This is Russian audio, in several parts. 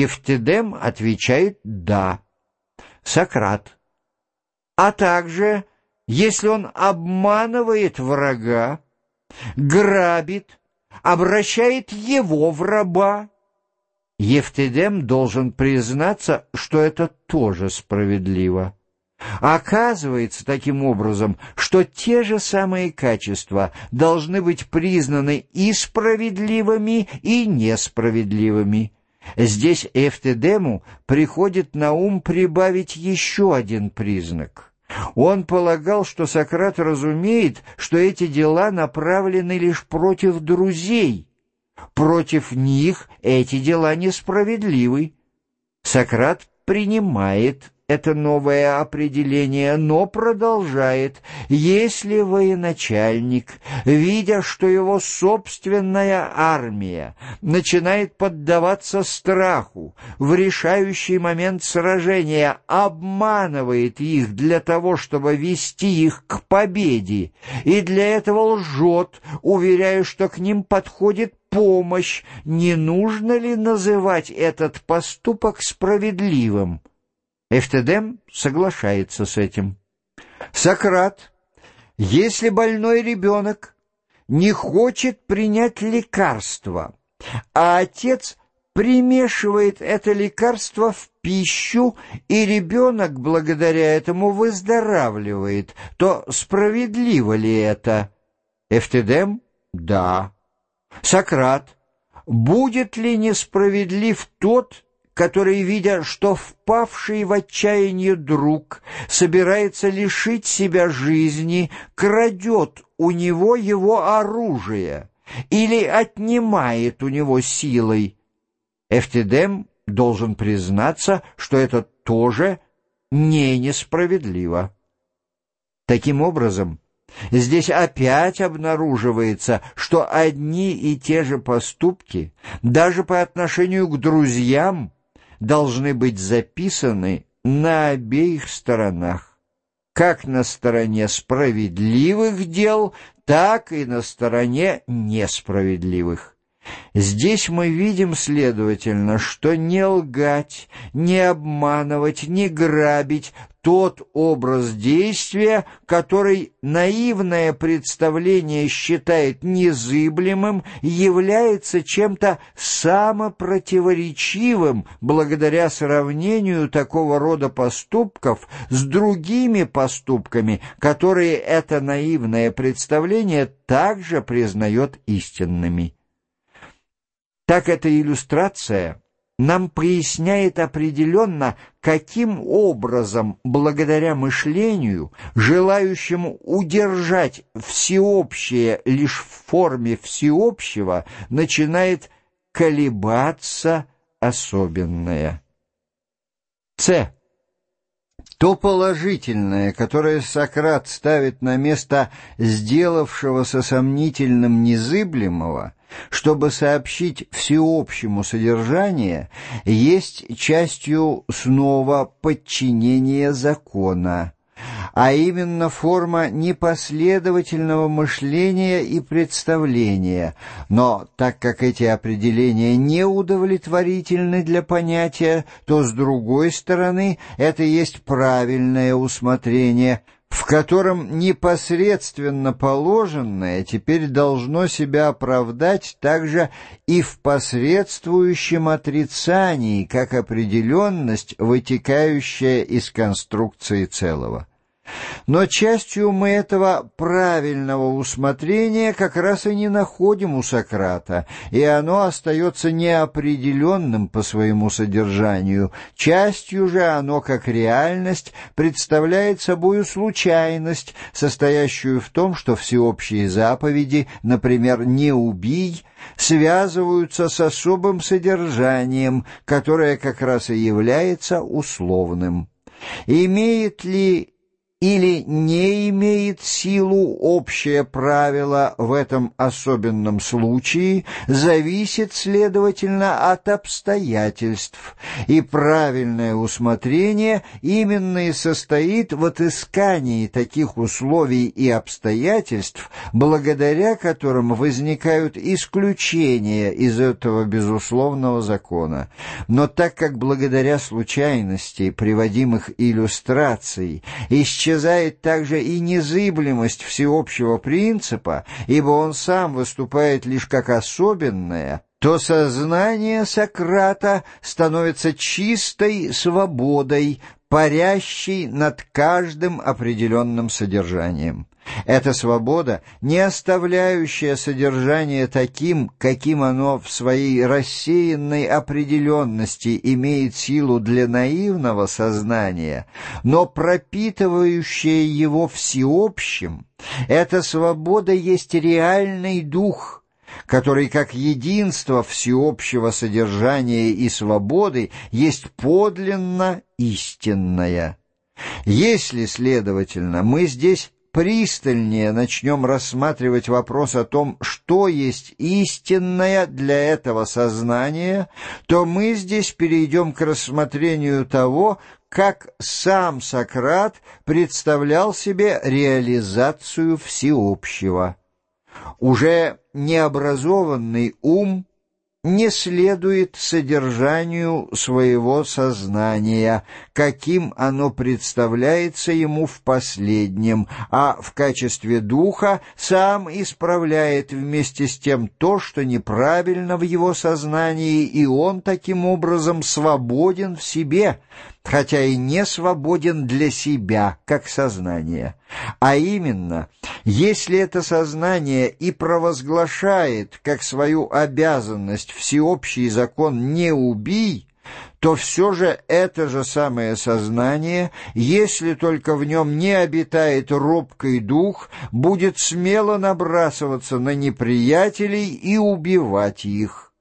Евтидем отвечает «да». Сократ. А также, если он обманывает врага, грабит, обращает его в раба, Евтидем должен признаться, что это тоже справедливо. Оказывается таким образом, что те же самые качества должны быть признаны и справедливыми, и несправедливыми. Здесь Эфтедему приходит на ум прибавить еще один признак. Он полагал, что Сократ разумеет, что эти дела направлены лишь против друзей — Против них эти дела несправедливы. Сократ принимает это новое определение, но продолжает, если военачальник, видя, что его собственная армия начинает поддаваться страху, в решающий момент сражения обманывает их для того, чтобы вести их к победе, и для этого лжет, уверяя, что к ним подходит помощь, не нужно ли называть этот поступок справедливым? Эфтедем соглашается с этим. Сократ, если больной ребенок не хочет принять лекарство, а отец примешивает это лекарство в пищу, и ребенок благодаря этому выздоравливает, то справедливо ли это? Эфтедем? Да. Сократ, будет ли несправедлив тот, который, видя, что впавший в отчаяние друг собирается лишить себя жизни, крадет у него его оружие или отнимает у него силой? Эфтидем должен признаться, что это тоже не несправедливо. Таким образом, Здесь опять обнаруживается, что одни и те же поступки, даже по отношению к друзьям, должны быть записаны на обеих сторонах, как на стороне справедливых дел, так и на стороне несправедливых. Здесь мы видим, следовательно, что не лгать, не обманывать, не грабить тот образ действия, который наивное представление считает незыблемым, является чем-то самопротиворечивым благодаря сравнению такого рода поступков с другими поступками, которые это наивное представление также признает истинными. Так эта иллюстрация нам поясняет определенно, каким образом, благодаря мышлению, желающему удержать всеобщее лишь в форме всеобщего, начинает колебаться особенное. С. То положительное, которое Сократ ставит на место сделавшегося сомнительным незыблемого, чтобы сообщить всеобщему содержание, есть частью снова подчинения закона, а именно форма непоследовательного мышления и представления, но так как эти определения не удовлетворительны для понятия, то, с другой стороны, это есть правильное усмотрение – в котором непосредственно положенное теперь должно себя оправдать также и в посредствующем отрицании, как определенность, вытекающая из конструкции целого. Но частью мы этого правильного усмотрения как раз и не находим у Сократа, и оно остается неопределенным по своему содержанию. Частью же оно, как реальность, представляет собою случайность, состоящую в том, что всеобщие заповеди, например, «не убий», связываются с особым содержанием, которое как раз и является условным. Имеет ли или не имеет силу общее правило в этом особенном случае, зависит, следовательно, от обстоятельств, и правильное усмотрение именно и состоит в отыскании таких условий и обстоятельств, благодаря которым возникают исключения из этого безусловного закона. Но так как благодаря случайности приводимых иллюстраций исчезает исчезает также и незыблемость всеобщего принципа, ибо он сам выступает лишь как особенное, то сознание Сократа становится чистой свободой, парящей над каждым определенным содержанием. Эта свобода, не оставляющая содержание таким, каким оно в своей рассеянной определенности имеет силу для наивного сознания, но пропитывающая его всеобщим, эта свобода есть реальный дух, который как единство всеобщего содержания и свободы есть подлинно истинная. Если, следовательно, мы здесь пристальнее начнем рассматривать вопрос о том, что есть истинное для этого сознания, то мы здесь перейдем к рассмотрению того, как сам Сократ представлял себе реализацию всеобщего. Уже необразованный ум не следует содержанию своего сознания, каким оно представляется ему в последнем, а в качестве духа сам исправляет вместе с тем то, что неправильно в его сознании, и он таким образом свободен в себе, хотя и не свободен для себя, как сознание. А именно, если это сознание и провозглашает как свою обязанность всеобщий закон «не убий», то все же это же самое сознание, если только в нем не обитает робкий дух, будет смело набрасываться на неприятелей и убивать их.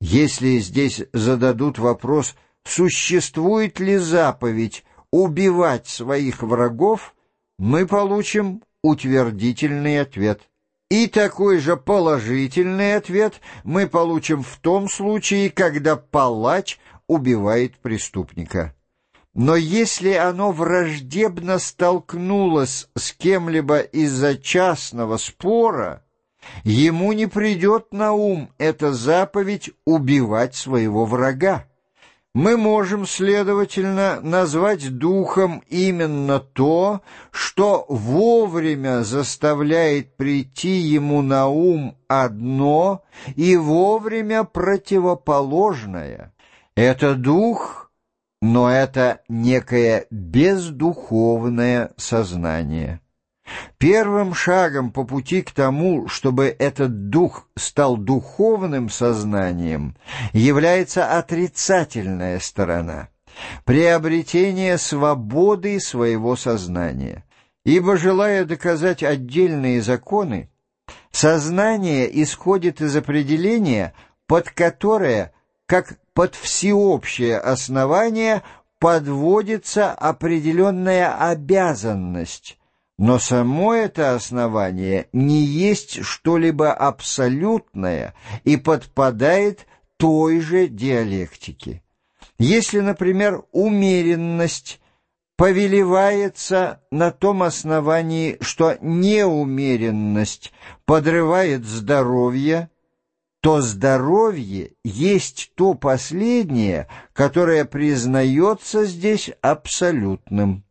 Если здесь зададут вопрос – существует ли заповедь убивать своих врагов, мы получим утвердительный ответ. И такой же положительный ответ мы получим в том случае, когда палач убивает преступника. Но если оно враждебно столкнулось с кем-либо из-за частного спора, ему не придет на ум эта заповедь убивать своего врага. Мы можем, следовательно, назвать духом именно то, что вовремя заставляет прийти ему на ум одно и вовремя противоположное. Это дух, но это некое бездуховное сознание. Первым шагом по пути к тому, чтобы этот дух стал духовным сознанием, является отрицательная сторона, приобретение свободы своего сознания. Ибо, желая доказать отдельные законы, сознание исходит из определения, под которое, как под всеобщее основание, подводится определенная обязанность, но само это основание не есть что-либо абсолютное и подпадает той же диалектике. Если, например, умеренность повелевается на том основании, что неумеренность подрывает здоровье, то здоровье есть то последнее, которое признается здесь абсолютным.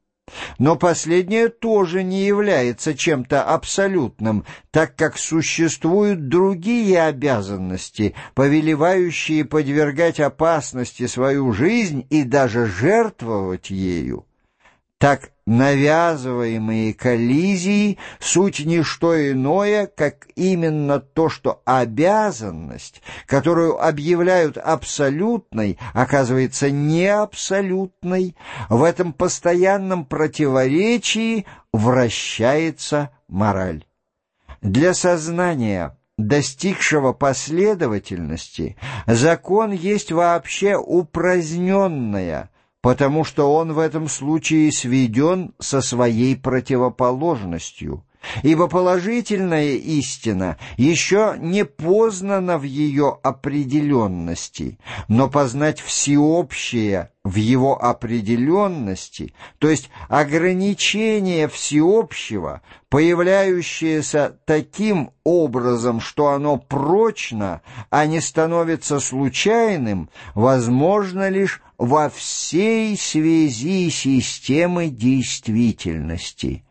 Но последнее тоже не является чем-то абсолютным, так как существуют другие обязанности, повелевающие подвергать опасности свою жизнь и даже жертвовать ею. Так навязываемые коллизии — суть не что иное, как именно то, что обязанность, которую объявляют абсолютной, оказывается не абсолютной, в этом постоянном противоречии вращается мораль. Для сознания достигшего последовательности, закон есть вообще упраздненная, потому что он в этом случае сведен со своей противоположностью – ибо положительная истина еще не познана в ее определенности, но познать всеобщее в его определенности, то есть ограничение всеобщего, появляющееся таким образом, что оно прочно, а не становится случайным, возможно лишь во всей связи системы действительности.